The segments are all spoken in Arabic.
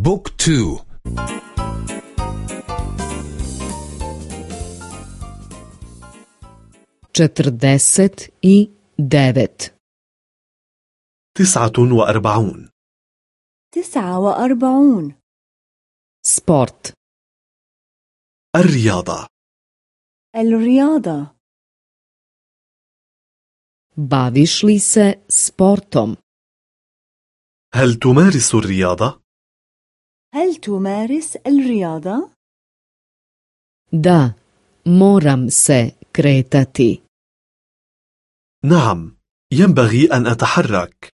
بوك تو. četrdeset i devet تسعة وأربعون. تسعة وأربعون. sport الرياضة. الرياضة. baviš li se sportom هل تمارس الرياضة؟ هل تمارس الرياضة؟ da moram se kretati. نعم ينبغي أن أتحرك.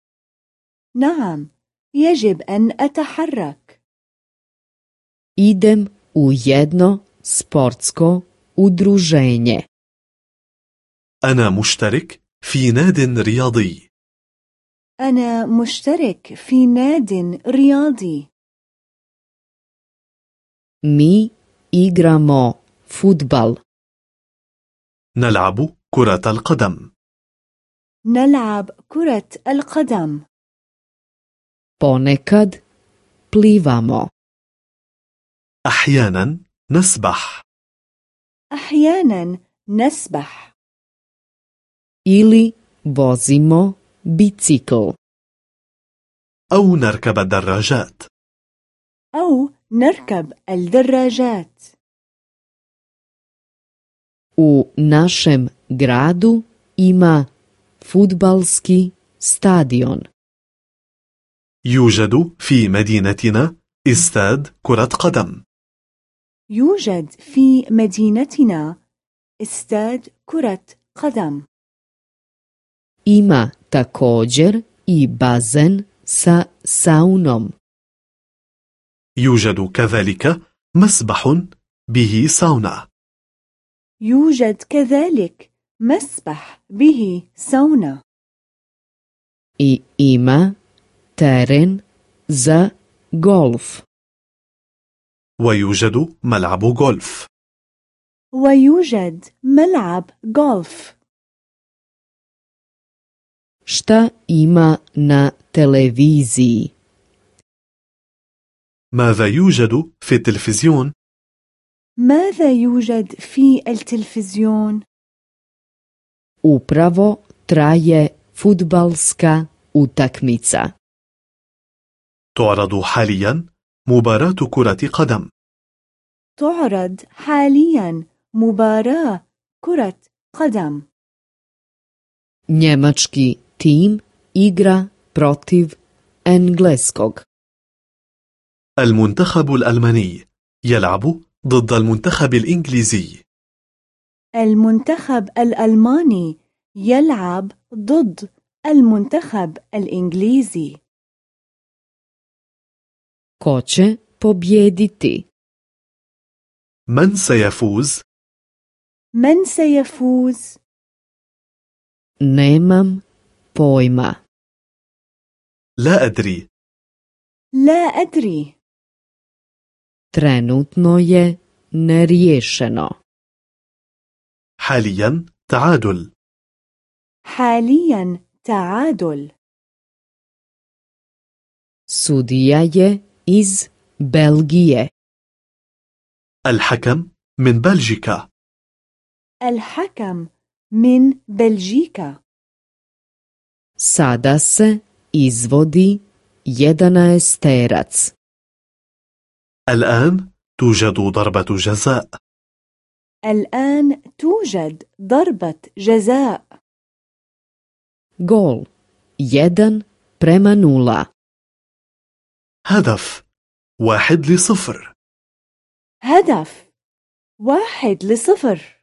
نعم يجب أن أتحرك. Idem u jedno sportsko udruženje. أنا مشترك في ناد رياضي. أنا مشترك في ناد رياضي. Mi igramo futbal. نلعب كرة القدم. نلعب كرة القدم. Ponekad plivamo. أحيانا نسبح. أحيانا نسبح. Ili vozimo bicikl. أو نركب الدراجات. أو نركب الدراجات U našem gradu ima futbalski stadion. يوجد في مدينتنا استاد كرة قدم يوجد في مدينتنا استاد كرة قدم Ima također i bazen sa saunom. يوجد كذلك مسبح به ساونا يوجد كذلك مسبح به سونا I ima teren za golf. ويوجد ملعب غولف ويوجد ملعب غولف Šta ima na televiziji? ماذا يوجد في التلفزيون؟ ماذا يوجد في التلفزيون؟ Upravo traje futbalska utakmica. تعرض حاليا مباراة كرة قدم تعرض حاليا مباراة كرة قدم Njemački tim igra protiv engleskog. المنتخب الألماني يلعب ضد المنتخب الإنجليزي المنتخب الألماني يلعب ضد المنتخب الإنجليزي Ko će pobjediti? من سيفوز؟ من سيفوز؟ Nemam pojma. لا أدري لا أدري Trenutno je neriješeno. حاليا تعادل حاليا تعادل Sudija je iz Belgije. الحكم من بلجيكا الحكم من بلجيكا Sada se izvodi jedanaesterac. الآن توجد ضربة جزاء. الآن توجد ضربة جزاء. Gol. Jedan prema nula. هدف. واحد لصفر. هدف. واحد لصفر.